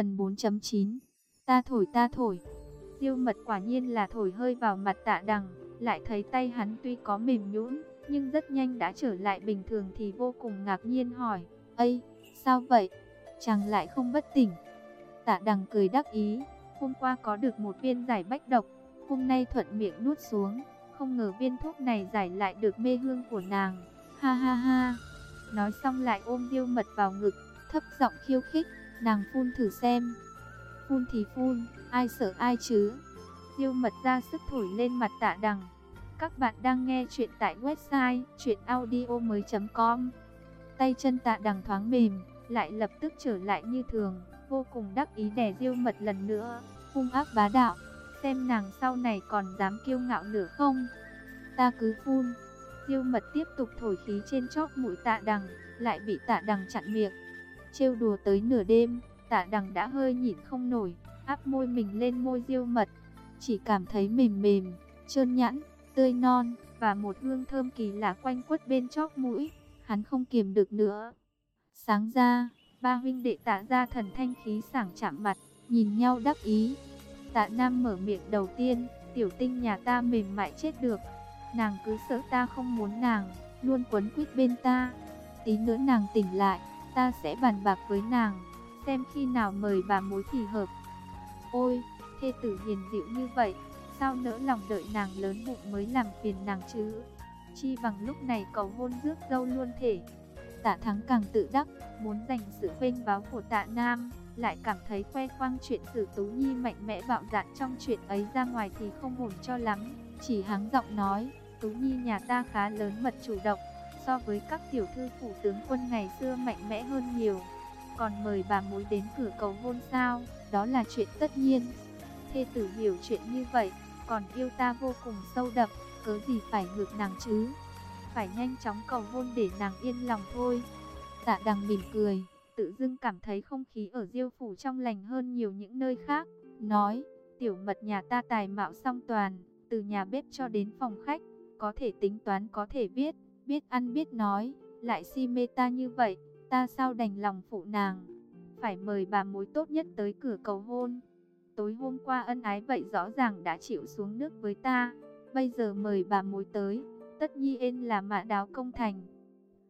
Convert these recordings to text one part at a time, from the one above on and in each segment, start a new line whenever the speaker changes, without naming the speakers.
Phần 4.9 Ta thổi ta thổi. Diêu mật quả nhiên là thổi hơi vào mặt tạ đằng Lại thấy tay hắn tuy có mềm nhũn Nhưng rất nhanh đã trở lại bình thường thì vô cùng ngạc nhiên hỏi Ây, sao vậy? Chàng lại không bất tỉnh? Tạ đằng cười đắc ý Hôm qua có được một viên giải bách độc Hôm nay thuận miệng nuốt xuống Không ngờ viên thuốc này giải lại được mê hương của nàng. Ha ha ha. Nói xong lại ôm diêu mật vào ngực Thấp giọng khiêu khích Nàng phun thử xem. Phun thì phun, ai sợ ai chứ? Diêu mật ra sức thổi lên mặt tạ đằng. Các bạn đang nghe chuyện tại website chuyenaudio.com Tay chân tạ đằng thoáng mềm Lại lập tức trở lại như thường Vô cùng đắc ý đè diêu mật lần nữa Hung ác bá đạo. Xem nàng sau này còn dám kiêu ngạo nữa không? Ta cứ phun. Diêu mật tiếp tục thổi khí trên chóp mũi tạ đằng Lại bị tạ đằng chặn miệng. Trêu đùa tới nửa đêm Tạ đằng đã hơi nhịn không nổi, áp môi mình lên môi diêu mật. Chỉ cảm thấy mềm mềm, trơn nhẵn, tươi non, và một hương thơm kỳ lạ quanh quất bên chóp mũi. Hắn không kiềm được nữa. Sáng ra, ba huynh đệ tạ ra thần thanh khí sảng chạm mặt, nhìn nhau đắc ý. Tạ Nam mở miệng đầu tiên, tiểu tinh nhà ta mềm mại chết được. Nàng cứ sợ ta không muốn nàng, luôn quấn quýt bên ta. Tí nữa nàng tỉnh lại, ta sẽ bàn bạc với nàng xem khi nào mời bà mối thì hợp. Ôi, thê tử hiền dịu như vậy, sao nỡ lòng đợi nàng lớn bụng mới làm phiền nàng chứ? Chi bằng lúc này cầu hôn rước dâu luôn thể. Tạ Thắng càng tự đắc, muốn giành sự vinh báo của Tạ Nam, lại cảm thấy khoe khoang chuyện Sử Tú Nhi mạnh mẽ bạo dạn trong chuyện ấy ra ngoài thì không ổn cho lắm, chỉ hắng giọng nói, Tú Nhi nhà ta khá lớn mật chủ động, so với các tiểu thư phủ tướng quân ngày xưa mạnh mẽ hơn nhiều còn mời bà mối đến cửa cầu hôn sao, đó là chuyện tất nhiên. Thê tử hiểu chuyện như vậy, còn yêu ta vô cùng sâu đậm, cớ gì phải ngược nàng chứ. Phải nhanh chóng cầu hôn để nàng yên lòng thôi. Tạ đằng mỉm cười, tự dưng cảm thấy không khí ở diêu phủ trong lành hơn nhiều những nơi khác. Nói, tiểu mật nhà ta tài mạo song toàn, từ nhà bếp cho đến phòng khách, có thể tính toán có thể viết, biết ăn biết nói, lại si mê ta như vậy ta sao đành lòng phụ nàng, phải mời bà mối tốt nhất tới cửa cầu hôn. Tối hôm qua ân ái vậy rõ ràng đã chịu xuống nước với ta, bây giờ mời bà mối tới, tất nhiên là mã đáo công thành.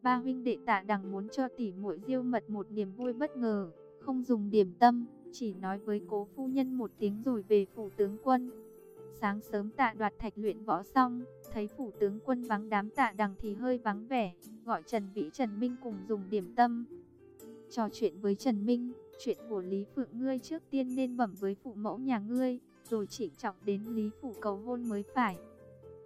Ba huynh đệ tạ đằng muốn cho tỷ muội diêu mật một niềm vui bất ngờ, không dùng điểm tâm, chỉ nói với cố phu nhân một tiếng rồi về phủ tướng quân. Sáng sớm tạ đoạt thạch luyện võ xong, thấy phủ tướng quân vắng đám tạ đằng thì hơi vắng vẻ, gọi Trần Vĩ Trần Minh cùng dùng điểm tâm. Trò chuyện với Trần Minh, chuyện của Lý Phượng ngươi trước tiên nên bẩm với phụ mẫu nhà ngươi, rồi chỉnh trọng đến Lý Phủ cầu hôn mới phải.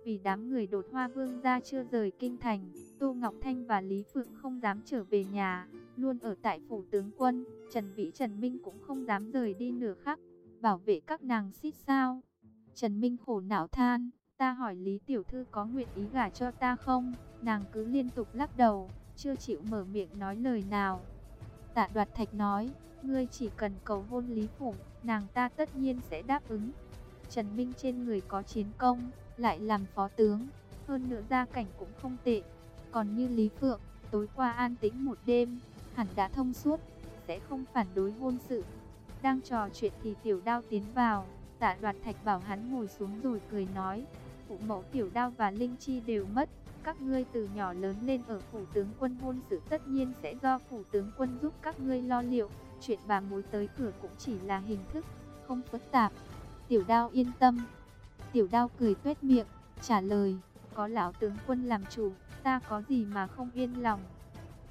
Vì đám người đột hoa vương ra chưa rời kinh thành, Tô Ngọc Thanh và Lý Phượng không dám trở về nhà, luôn ở tại phủ tướng quân, Trần Vĩ Trần Minh cũng không dám rời đi nửa khắc, bảo vệ các nàng xít sao. Trần Minh khổ não than, ta hỏi Lý Tiểu Thư có nguyện ý gả cho ta không? Nàng cứ liên tục lắc đầu, chưa chịu mở miệng nói lời nào. Tạ đoạt thạch nói, ngươi chỉ cần cầu hôn Lý Phụng, nàng ta tất nhiên sẽ đáp ứng. Trần Minh trên người có chiến công, lại làm phó tướng, hơn nữa gia cảnh cũng không tệ. Còn như Lý Phượng, tối qua an tĩnh một đêm, hẳn đã thông suốt, sẽ không phản đối hôn sự. Đang trò chuyện thì tiểu đao tiến vào, tạ đoạt thạch bảo hắn ngồi xuống rồi cười nói, phụ mẫu tiểu đao và linh chi đều mất. Các ngươi từ nhỏ lớn lên ở phủ tướng quân hôn sự tất nhiên sẽ do phủ tướng quân giúp các ngươi lo liệu. Chuyện bà mối tới cửa cũng chỉ là hình thức, không phức tạp. Tiểu đao yên tâm. Tiểu đao cười tuét miệng, trả lời, có lão tướng quân làm chủ, ta có gì mà không yên lòng.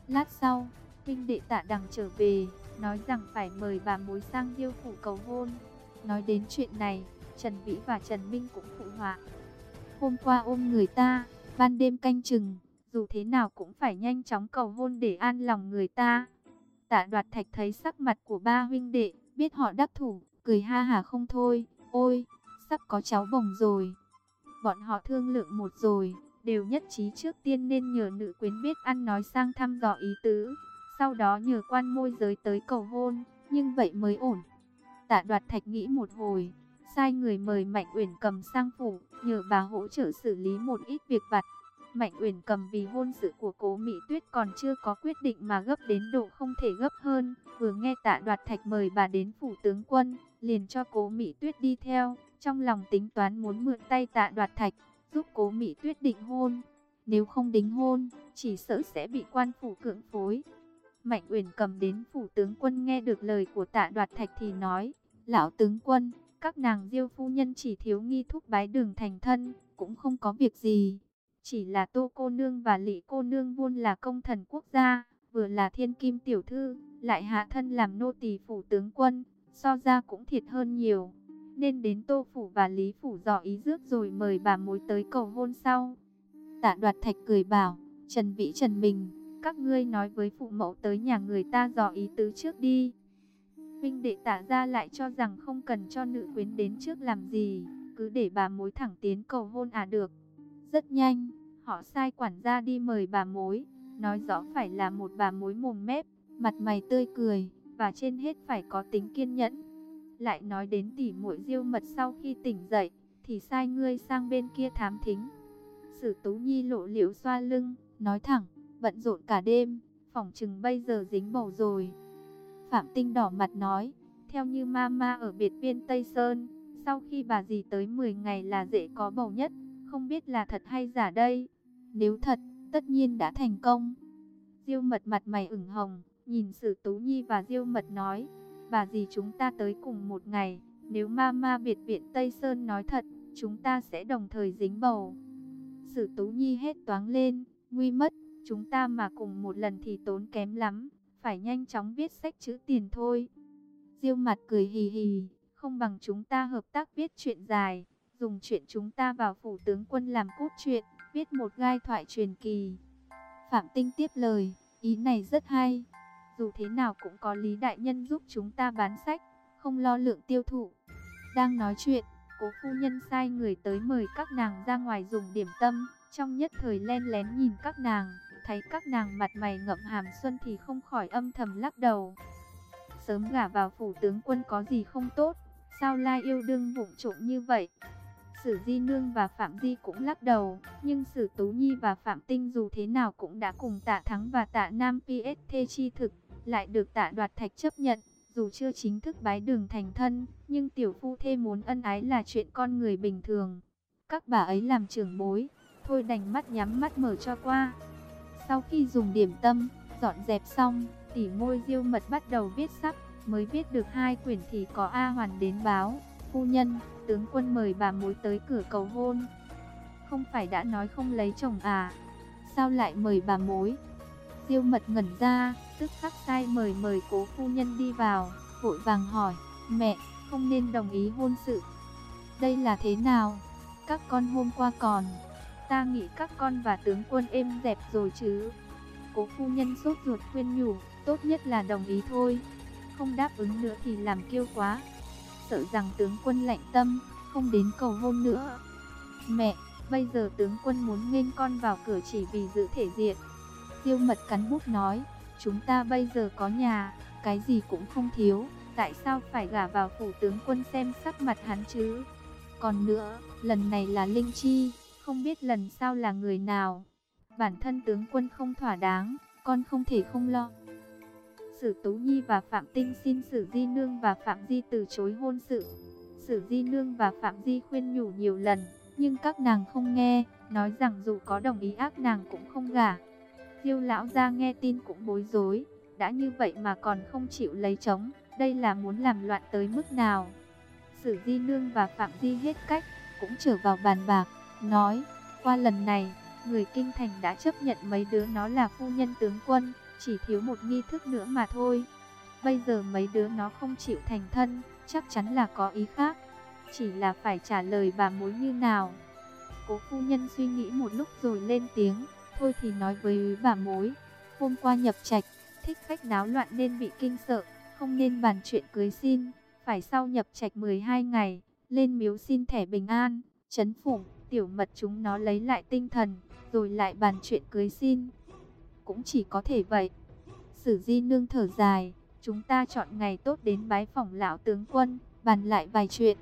Lát sau, huynh đệ tạ đằng trở về, nói rằng phải mời bà mối sang điêu phủ cầu hôn. Nói đến chuyện này, Trần Vĩ và Trần Minh cũng phụ họa. Hôm qua ôm người ta, ban đêm canh chừng, dù thế nào cũng phải nhanh chóng cầu hôn để an lòng người ta. Tạ đoạt thạch thấy sắc mặt của ba huynh đệ, biết họ đắc thủ, cười ha hà không thôi, ôi, sắp có cháu bồng rồi. Bọn họ thương lượng một rồi, đều nhất trí trước tiên nên nhờ nữ quyến biết ăn nói sang thăm dò ý tứ, sau đó nhờ quan môi giới tới cầu hôn, nhưng vậy mới ổn. Tạ đoạt thạch nghĩ một hồi, sai người mời Mạnh Uyển cầm sang phủ, nhờ bà hỗ trợ xử lý một ít việc vặt. Mạnh Uyển cầm vì hôn sự của cố Mỹ Tuyết còn chưa có quyết định mà gấp đến độ không thể gấp hơn. Vừa nghe tạ đoạt thạch mời bà đến phủ tướng quân, liền cho cố Mỹ Tuyết đi theo. Trong lòng tính toán muốn mượn tay tạ đoạt thạch, giúp cố Mỹ Tuyết định hôn. Nếu không đính hôn, chỉ sợ sẽ bị quan phủ cưỡng phối. Mạnh Uyển cầm đến phủ tướng quân nghe được lời của tạ đoạt thạch thì nói, Lão tướng quân, các nàng diêu phu nhân chỉ thiếu nghi thúc bái đường thành thân, cũng không có việc gì. Chỉ là tô cô nương và lị cô nương buôn là công thần quốc gia, vừa là thiên kim tiểu thư, lại hạ thân làm nô tỳ phủ tướng quân, so ra cũng thiệt hơn nhiều. Nên đến tô phủ và lý phủ dò ý rước rồi mời bà mối tới cầu hôn sau. Tạ đoạt thạch cười bảo, Trần Vĩ Trần Mình, các ngươi nói với phụ mẫu tới nhà người ta dò ý tứ trước đi huynh đệ tả ra lại cho rằng không cần cho nữ quyến đến trước làm gì, cứ để bà mối thẳng tiến cầu hôn à được. Rất nhanh, họ sai quản gia đi mời bà mối, nói rõ phải là một bà mối mồm mép, mặt mày tươi cười, và trên hết phải có tính kiên nhẫn. Lại nói đến tỉ muội diêu mật sau khi tỉnh dậy, thì sai ngươi sang bên kia thám thính. Sử Tú Nhi lộ liễu xoa lưng, nói thẳng, bận rộn cả đêm, phòng chừng bây giờ dính bầu rồi. Phạm Tinh đỏ mặt nói, theo như mama ở biệt viên Tây Sơn, sau khi bà dì tới 10 ngày là dễ có bầu nhất, không biết là thật hay giả đây. Nếu thật, tất nhiên đã thành công. Diêu mật mặt mày ửng hồng, nhìn Sử Tú Nhi và Diêu mật nói, bà dì chúng ta tới cùng một ngày, nếu mama biệt viện Tây Sơn nói thật, chúng ta sẽ đồng thời dính bầu. Sử Tú Nhi hết toáng lên, nguy mất, chúng ta mà cùng một lần thì tốn kém lắm phải nhanh chóng viết sách chữ tiền thôi. Diêu mặt cười hì hì, không bằng chúng ta hợp tác viết chuyện dài, dùng chuyện chúng ta vào phủ tướng quân làm cốt truyện, viết một gai thoại truyền kỳ. Phạm Tinh tiếp lời, ý này rất hay. Dù thế nào cũng có Lý Đại Nhân giúp chúng ta bán sách, không lo lượng tiêu thụ. Đang nói chuyện, cố phu nhân sai người tới mời các nàng ra ngoài dùng điểm tâm, trong nhất thời len lén nhìn các nàng thấy các nàng mặt mày ngậm hàm xuân thì không khỏi âm thầm lắc đầu. Sớm gả vào phủ tướng quân có gì không tốt, sao lai yêu đương vụng trộm như vậy? Sử Di Nương và Phạm Di cũng lắc đầu, nhưng Sử Tú Nhi và Phạm Tinh dù thế nào cũng đã cùng tạ thắng và tạ Nam PST chi thực, lại được tạ đoạt thạch chấp nhận, dù chưa chính thức bái đường thành thân, nhưng tiểu phu thê muốn ân ái là chuyện con người bình thường. Các bà ấy làm trưởng bối, thôi đành mắt nhắm mắt mở cho qua. Sau khi dùng điểm tâm, dọn dẹp xong, tỉ môi diêu mật bắt đầu viết sắp, mới viết được hai quyển thì có A Hoàn đến báo. Phu nhân, tướng quân mời bà mối tới cửa cầu hôn. Không phải đã nói không lấy chồng à? Sao lại mời bà mối? Diêu mật ngẩn ra, tức khắc sai mời mời cố phu nhân đi vào, vội vàng hỏi, mẹ, không nên đồng ý hôn sự. Đây là thế nào? Các con hôm qua còn Ta nghĩ các con và tướng quân êm dẹp rồi chứ. Cố phu nhân sốt ruột khuyên nhủ, tốt nhất là đồng ý thôi. Không đáp ứng nữa thì làm kiêu quá. Sợ rằng tướng quân lạnh tâm, không đến cầu hôn nữa. Mẹ, bây giờ tướng quân muốn nghênh con vào cửa chỉ vì giữ thể diện. Tiêu mật cắn bút nói, chúng ta bây giờ có nhà, cái gì cũng không thiếu, tại sao phải gả vào phủ tướng quân xem sắc mặt hắn chứ? Còn nữa, lần này là Linh Chi, không biết lần sau là người nào. Bản thân tướng quân không thỏa đáng, con không thể không lo. Sử Tú Nhi và Phạm Tinh xin Sử Di Nương và Phạm Di từ chối hôn sự. Sử Di Nương và Phạm Di khuyên nhủ nhiều lần, nhưng các nàng không nghe, nói rằng dù có đồng ý ác nàng cũng không gả. Diêu lão ra nghe tin cũng bối rối, đã như vậy mà còn không chịu lấy chống, đây là muốn làm loạn tới mức nào. Sử Di Nương và Phạm Di hết cách, cũng trở vào bàn bạc nói, qua lần này, người kinh thành đã chấp nhận mấy đứa nó là phu nhân tướng quân, chỉ thiếu một nghi thức nữa mà thôi. Bây giờ mấy đứa nó không chịu thành thân, chắc chắn là có ý khác, chỉ là phải trả lời bà mối như nào. Cố phu nhân suy nghĩ một lúc rồi lên tiếng, thôi thì nói với bà mối, hôm qua nhập trạch, thích khách náo loạn nên bị kinh sợ, không nên bàn chuyện cưới xin, phải sau nhập trạch 12 ngày, lên miếu xin thẻ bình an, chấn phủng tiểu mật chúng nó lấy lại tinh thần, rồi lại bàn chuyện cưới xin. Cũng chỉ có thể vậy. Sử di nương thở dài, chúng ta chọn ngày tốt đến bái phòng lão tướng quân, bàn lại vài chuyện.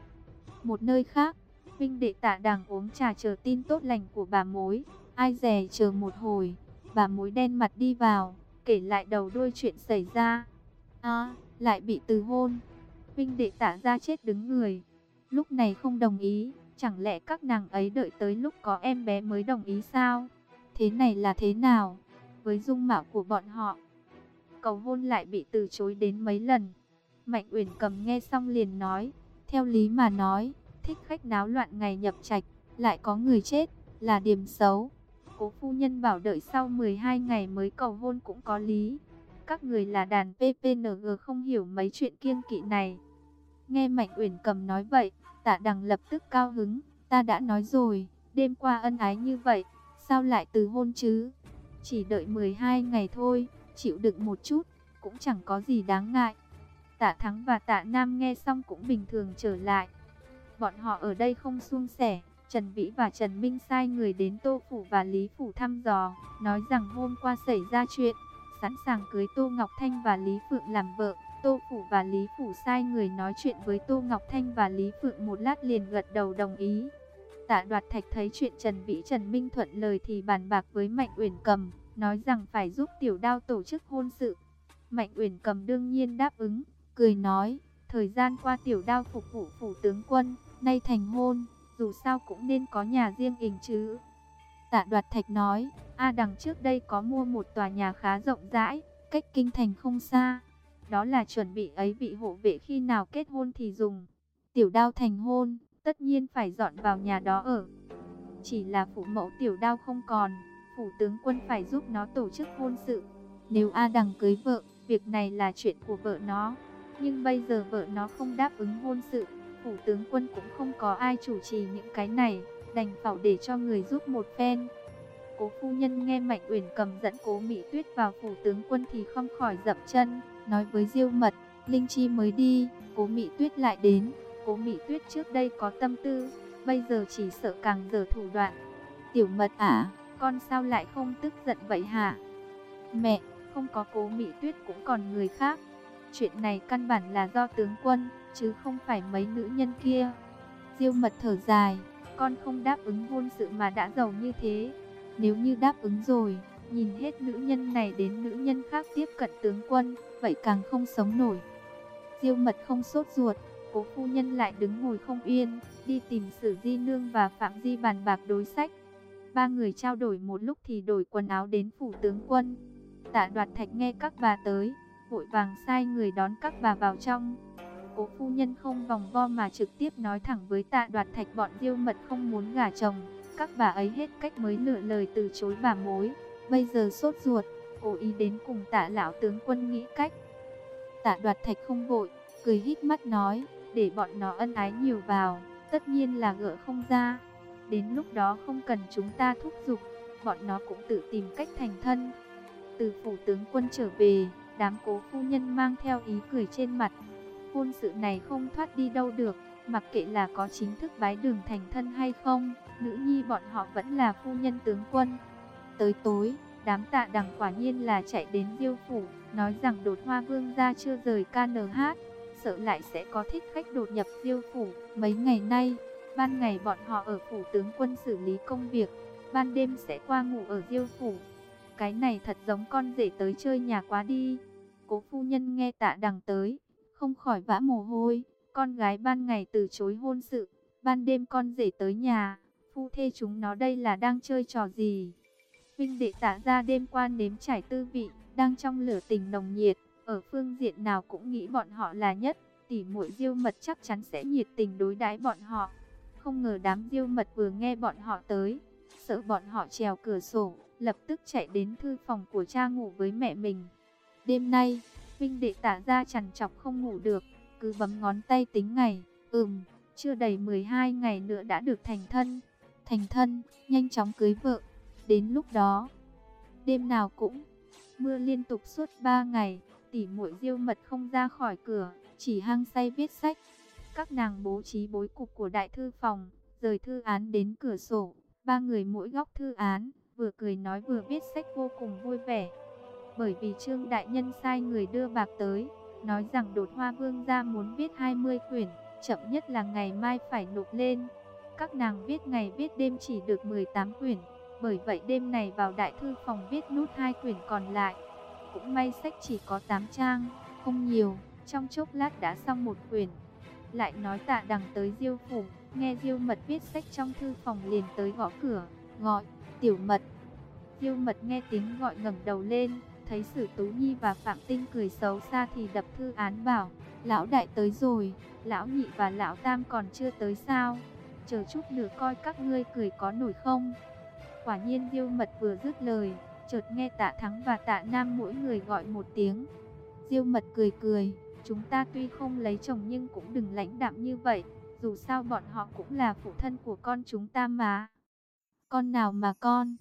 Một nơi khác, Vinh đệ tạ đàng uống trà chờ tin tốt lành của bà mối. Ai dè chờ một hồi, bà mối đen mặt đi vào, kể lại đầu đuôi chuyện xảy ra. À, lại bị từ hôn. Vinh đệ tạ ra chết đứng người. Lúc này không đồng ý, chẳng lẽ các nàng ấy đợi tới lúc có em bé mới đồng ý sao? Thế này là thế nào? Với dung mạo của bọn họ, cầu hôn lại bị từ chối đến mấy lần. Mạnh Uyển cầm nghe xong liền nói, theo lý mà nói, thích khách náo loạn ngày nhập trạch, lại có người chết, là điểm xấu. Cố phu nhân bảo đợi sau 12 ngày mới cầu hôn cũng có lý. Các người là đàn PPNG không hiểu mấy chuyện kiêng kỵ này. Nghe Mạnh Uyển cầm nói vậy, tạ đằng lập tức cao hứng, ta đã nói rồi, đêm qua ân ái như vậy, sao lại từ hôn chứ? Chỉ đợi 12 ngày thôi, chịu đựng một chút, cũng chẳng có gì đáng ngại. Tạ Thắng và Tạ Nam nghe xong cũng bình thường trở lại. Bọn họ ở đây không suông sẻ, Trần Vĩ và Trần Minh sai người đến Tô Phủ và Lý Phủ thăm dò, nói rằng hôm qua xảy ra chuyện, sẵn sàng cưới Tô Ngọc Thanh và Lý Phượng làm vợ. Tô Phủ và Lý Phủ sai người nói chuyện với Tô Ngọc Thanh và Lý Phượng một lát liền gật đầu đồng ý. Tạ đoạt thạch thấy chuyện Trần Vĩ Trần Minh thuận lời thì bàn bạc với Mạnh Uyển Cầm, nói rằng phải giúp tiểu đao tổ chức hôn sự. Mạnh Uyển Cầm đương nhiên đáp ứng, cười nói, thời gian qua tiểu đao phục vụ phủ tướng quân, nay thành hôn, dù sao cũng nên có nhà riêng hình chứ. Tạ đoạt thạch nói, A đằng trước đây có mua một tòa nhà khá rộng rãi, cách kinh thành không xa. Đó là chuẩn bị ấy bị hộ vệ khi nào kết hôn thì dùng. Tiểu đao thành hôn, tất nhiên phải dọn vào nhà đó ở. Chỉ là phụ mẫu tiểu đao không còn, phủ tướng quân phải giúp nó tổ chức hôn sự. Nếu A đằng cưới vợ, việc này là chuyện của vợ nó. Nhưng bây giờ vợ nó không đáp ứng hôn sự, phủ tướng quân cũng không có ai chủ trì những cái này, đành phải để cho người giúp một phen. Cố phu nhân nghe Mạnh Uyển cầm dẫn Cố Mỹ Tuyết vào phủ tướng quân thì không khỏi dậm chân, nói với Diêu Mật, Linh Chi mới đi, Cố Mỹ Tuyết lại đến. Cố Mỹ Tuyết trước đây có tâm tư, bây giờ chỉ sợ càng dở thủ đoạn. Tiểu Mật à, con sao lại không tức giận vậy hả? Mẹ, không có Cố Mỹ Tuyết cũng còn người khác. Chuyện này căn bản là do tướng quân, chứ không phải mấy nữ nhân kia. Diêu Mật thở dài, con không đáp ứng hôn sự mà đã giàu như thế. Nếu như đáp ứng rồi, nhìn hết nữ nhân này đến nữ nhân khác tiếp cận tướng quân, vậy càng không sống nổi. Diêu mật không sốt ruột, cố phu nhân lại đứng ngồi không yên, đi tìm Sử Di Nương và Phạm Di bàn bạc đối sách. Ba người trao đổi một lúc thì đổi quần áo đến phủ tướng quân. Tạ đoạt thạch nghe các bà tới, vội vàng sai người đón các bà vào trong. Cố phu nhân không vòng vo mà trực tiếp nói thẳng với tạ đoạt thạch bọn diêu mật không muốn gả chồng. Các bà ấy hết cách mới lựa lời từ chối bà mối. Bây giờ sốt ruột, cố ý đến cùng tạ lão tướng quân nghĩ cách. Tạ đoạt thạch không vội, cười hít mắt nói, để bọn nó ân ái nhiều vào, tất nhiên là gỡ không ra. Đến lúc đó không cần chúng ta thúc giục, bọn nó cũng tự tìm cách thành thân. Từ phủ tướng quân trở về, đám cố phu nhân mang theo ý cười trên mặt. Hôn sự này không thoát đi đâu được, mặc kệ là có chính thức bái đường thành thân hay không, nữ nhi bọn họ vẫn là phu nhân tướng quân. Tới tối, đám tạ đằng quả nhiên là chạy đến diêu phủ, nói rằng đột hoa vương gia chưa rời KNH, sợ lại sẽ có thích khách đột nhập diêu phủ. Mấy ngày nay, ban ngày bọn họ ở phủ tướng quân xử lý công việc, ban đêm sẽ qua ngủ ở diêu phủ. Cái này thật giống con rể tới chơi nhà quá đi. Cố phu nhân nghe tạ đằng tới, không khỏi vã mồ hôi, con gái ban ngày từ chối hôn sự, ban đêm con rể tới nhà, phu thê chúng nó đây là đang chơi trò gì? Huynh đệ tạ ra đêm qua nếm trải tư vị, đang trong lửa tình nồng nhiệt, ở phương diện nào cũng nghĩ bọn họ là nhất, tỉ muội diêu mật chắc chắn sẽ nhiệt tình đối đãi bọn họ. Không ngờ đám diêu mật vừa nghe bọn họ tới, sợ bọn họ trèo cửa sổ, lập tức chạy đến thư phòng của cha ngủ với mẹ mình. Đêm nay, huynh đệ tạ ra chằn chọc không ngủ được, cứ bấm ngón tay tính ngày, ừm, chưa đầy 12 ngày nữa đã được thành thân. Thành thân, nhanh chóng cưới vợ. Đến lúc đó, đêm nào cũng mưa liên tục suốt 3 ngày, tỉ muội diêu mật không ra khỏi cửa, chỉ hăng say viết sách. Các nàng bố trí bối cục của đại thư phòng, rời thư án đến cửa sổ, ba người mỗi góc thư án, vừa cười nói vừa viết sách vô cùng vui vẻ. Bởi vì Trương Đại Nhân sai người đưa bạc tới, nói rằng đột hoa vương gia muốn viết 20 quyển, chậm nhất là ngày mai phải nộp lên. Các nàng viết ngày viết đêm chỉ được 18 quyển, bởi vậy đêm này vào đại thư phòng viết nút hai quyển còn lại. Cũng may sách chỉ có 8 trang, không nhiều, trong chốc lát đã xong một quyển. Lại nói tạ đằng tới diêu phủ, nghe diêu mật viết sách trong thư phòng liền tới gõ cửa, gọi, tiểu mật. Diêu mật nghe tiếng gọi ngẩng đầu lên, thấy Sử Tú Nhi và Phạm Tinh cười xấu xa thì đập thư án bảo, lão đại tới rồi, lão nhị và lão tam còn chưa tới sao, chờ chút nữa coi các ngươi cười có nổi không. Quả nhiên Diêu Mật vừa dứt lời, chợt nghe Tạ Thắng và Tạ Nam mỗi người gọi một tiếng. Diêu Mật cười cười, chúng ta tuy không lấy chồng nhưng cũng đừng lãnh đạm như vậy, dù sao bọn họ cũng là phụ thân của con chúng ta mà. Con nào mà con?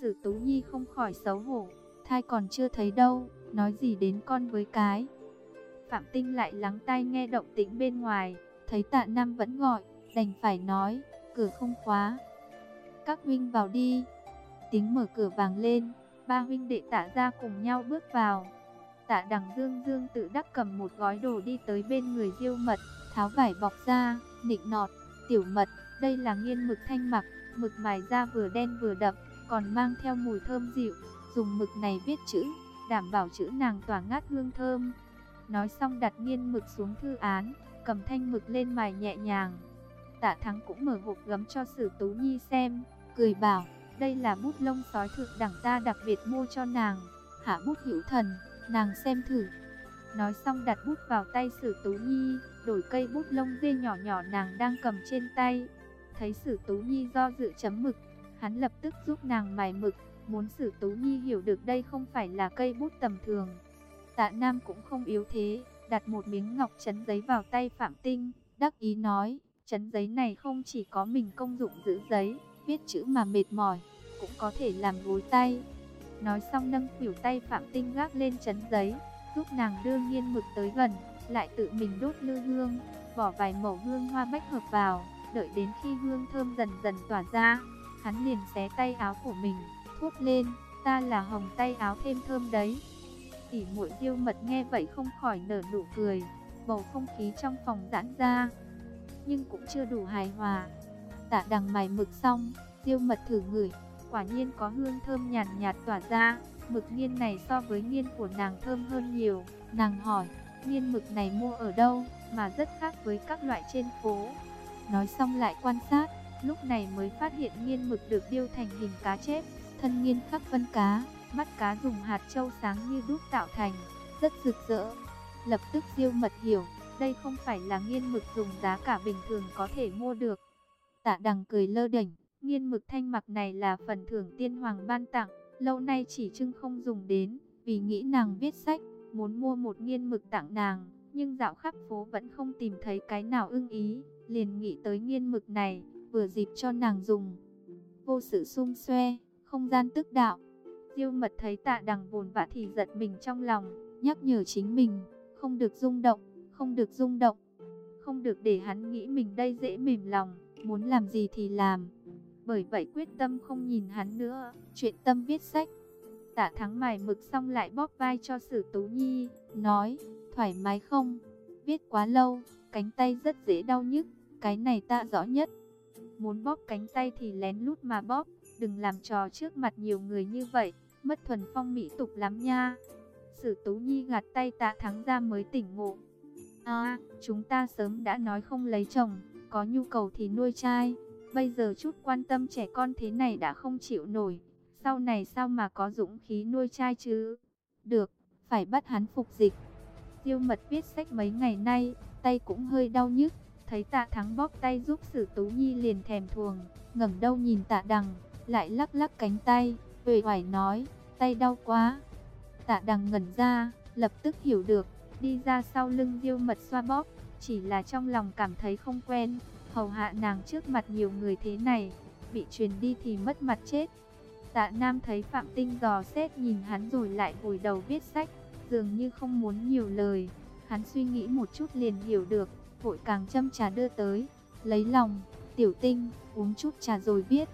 Sử Tú Nhi không khỏi xấu hổ, thai còn chưa thấy đâu, nói gì đến con với cái. Phạm Tinh lại lắng tai nghe động tĩnh bên ngoài, thấy tạ Nam vẫn gọi, đành phải nói, cửa không khóa. Các huynh vào đi. Tiếng mở cửa vàng lên, ba huynh đệ tạ ra cùng nhau bước vào. Tạ đằng dương dương tự đắc cầm một gói đồ đi tới bên người diêu mật, tháo vải bọc ra, nịnh nọt, tiểu mật, đây là nghiên mực thanh mặc, mực mài ra vừa đen vừa đậm, còn mang theo mùi thơm dịu, dùng mực này viết chữ, đảm bảo chữ nàng tỏa ngát hương thơm. Nói xong đặt nghiên mực xuống thư án, cầm thanh mực lên mài nhẹ nhàng. Tạ Thắng cũng mở hộp gấm cho Sử Tú Nhi xem, cười bảo, đây là bút lông sói thượng đẳng ta đặc biệt mua cho nàng, hạ bút hữu thần, nàng xem thử. Nói xong đặt bút vào tay Sử Tú Nhi, đổi cây bút lông dê nhỏ nhỏ nàng đang cầm trên tay. Thấy Sử Tú Nhi do dự chấm mực, hắn lập tức giúp nàng mài mực, muốn Sử Tú Nhi hiểu được đây không phải là cây bút tầm thường. Tạ Nam cũng không yếu thế, đặt một miếng ngọc chấn giấy vào tay Phạm Tinh, đắc ý nói, chấn giấy này không chỉ có mình công dụng giữ giấy, viết chữ mà mệt mỏi, cũng có thể làm gối tay. Nói xong nâng khuỷu tay Phạm Tinh gác lên chấn giấy, giúp nàng đưa nghiên mực tới gần, lại tự mình đốt lư hương, bỏ vài mẩu hương hoa bách hợp vào, đợi đến khi hương thơm dần dần tỏa ra, hắn liền xé tay áo của mình, thốt lên, ta là hồng tay áo thêm thơm đấy. Tỷ muội Diêu Mật nghe vậy không khỏi nở nụ cười, bầu không khí trong phòng giãn ra, nhưng cũng chưa đủ hài hòa. Tạ đằng mài mực xong, Diêu Mật thử ngửi, quả nhiên có hương thơm nhàn nhạt, tỏa ra. Mực nghiên này so với nghiên của nàng thơm hơn nhiều. Nàng hỏi, nghiên mực này mua ở đâu mà rất khác với các loại trên phố. Nói xong lại quan sát, lúc này mới phát hiện nghiên mực được điêu thành hình cá chép, thân nghiên khắc vân cá, mắt cá dùng hạt châu sáng như đúc tạo thành, rất rực rỡ. Lập tức diêu mật hiểu, đây không phải là nghiên mực dùng giá cả bình thường có thể mua được. Tạ đằng cười lơ đỉnh, nghiên mực thanh mặc này là phần thưởng tiên hoàng ban tặng, lâu nay chỉ trưng không dùng đến, vì nghĩ nàng viết sách, muốn mua một nghiên mực tặng nàng, nhưng dạo khắp phố vẫn không tìm thấy cái nào ưng ý, liền nghĩ tới nghiên mực này, vừa dịp cho nàng dùng. Vô sự xung xoe, không gian tức đạo. Diêu mật thấy tạ đằng vồn vã thì giật mình trong lòng, nhắc nhở chính mình, không được rung động, không được rung động. Không được để hắn nghĩ mình đây dễ mềm lòng, muốn làm gì thì làm. Bởi vậy quyết tâm không nhìn hắn nữa, chuyện tâm viết sách. Tạ thắng mài mực xong lại bóp vai cho Sử Tú Nhi, nói, thoải mái không? Viết quá lâu, cánh tay rất dễ đau nhức, cái này ta rõ nhất. Muốn bóp cánh tay thì lén lút mà bóp, đừng làm trò trước mặt nhiều người như vậy, mất thuần phong mỹ tục lắm nha. Sử Tú Nhi gạt tay tạ thắng ra mới tỉnh ngộ. À, chúng ta sớm đã nói không lấy chồng, có nhu cầu thì nuôi trai. Bây giờ chút quan tâm trẻ con thế này đã không chịu nổi. Sau này sao mà có dũng khí nuôi trai chứ? Được, phải bắt hắn phục dịch. Diêu mật viết sách mấy ngày nay, tay cũng hơi đau nhức. Thấy tạ thắng bóp tay giúp sử tú nhi liền thèm thuồng, ngẩng đầu nhìn tạ đằng, lại lắc lắc cánh tay, uể oải nói, tay đau quá. Tạ đằng ngẩn ra, lập tức hiểu được, đi ra sau lưng diêu mật xoa bóp, chỉ là trong lòng cảm thấy không quen, hầu hạ nàng trước mặt nhiều người thế này, bị truyền đi thì mất mặt chết. Tạ Nam thấy Phạm Tinh dò xét nhìn hắn rồi lại vùi đầu viết sách, dường như không muốn nhiều lời. Hắn suy nghĩ một chút liền hiểu được, vội càng châm trà đưa tới, lấy lòng, tiểu tinh, uống chút trà rồi viết.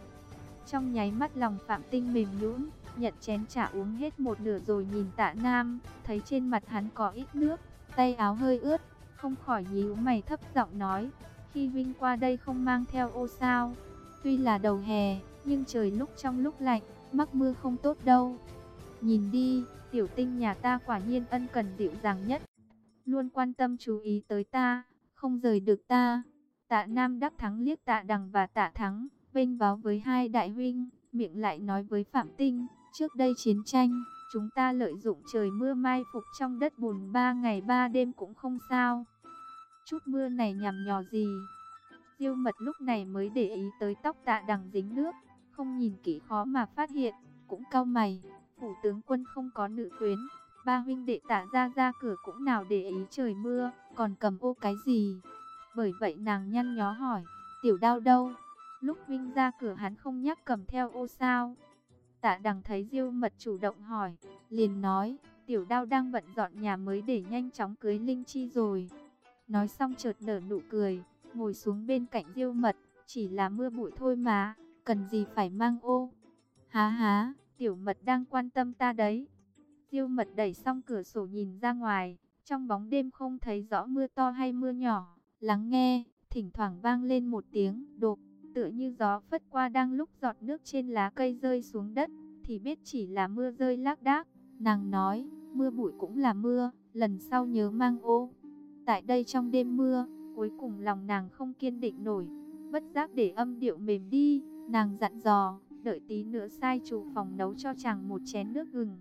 Trong nháy mắt lòng Phạm Tinh mềm nhũn, nhận chén trà uống hết một nửa rồi nhìn tạ Nam, thấy trên mặt hắn có ít nước, tay áo hơi ướt, không khỏi nhíu mày thấp giọng nói, khi Vinh qua đây không mang theo ô sao, tuy là đầu hè, nhưng trời lúc trong lúc lạnh, mắc mưa không tốt đâu. Nhìn đi, tiểu tinh nhà ta quả nhiên ân cần dịu dàng nhất. Luôn quan tâm chú ý tới ta, không rời được ta. Tạ Nam đắc thắng liếc tạ đằng và tạ thắng, vênh báo với hai đại huynh, miệng lại nói với Phạm Tinh, trước đây chiến tranh, chúng ta lợi dụng trời mưa mai phục trong đất bùn ba ngày ba đêm cũng không sao. Chút mưa này nhằm nhò gì? Diêu mật lúc này mới để ý tới tóc tạ đằng dính nước, không nhìn kỹ khó mà phát hiện, cũng cau mày, phủ tướng quân không có nữ quyến, ba huynh đệ tạ ra ra cửa cũng nào để ý trời mưa, còn cầm ô cái gì? Bởi vậy nàng nhăn nhó hỏi, tiểu đao đâu? Lúc huynh ra cửa hắn không nhắc cầm theo ô sao? Tạ đằng thấy diêu mật chủ động hỏi, liền nói, tiểu đao đang bận dọn nhà mới để nhanh chóng cưới Linh Chi rồi. Nói xong chợt nở nụ cười, ngồi xuống bên cạnh diêu mật, chỉ là mưa bụi thôi mà, cần gì phải mang ô. Há há, tiểu mật đang quan tâm ta đấy. Diêu mật đẩy xong cửa sổ nhìn ra ngoài, trong bóng đêm không thấy rõ mưa to hay mưa nhỏ, lắng nghe, thỉnh thoảng vang lên một tiếng đột, tựa như gió phất qua đang lúc giọt nước trên lá cây rơi xuống đất, thì biết chỉ là mưa rơi lác đác. Nàng nói, mưa bụi cũng là mưa, lần sau nhớ mang ô. Tại đây trong đêm mưa, cuối cùng lòng nàng không kiên định nổi, bất giác để âm điệu mềm đi, nàng dặn dò, đợi tí nữa sai chủ phòng nấu cho chàng một chén nước gừng.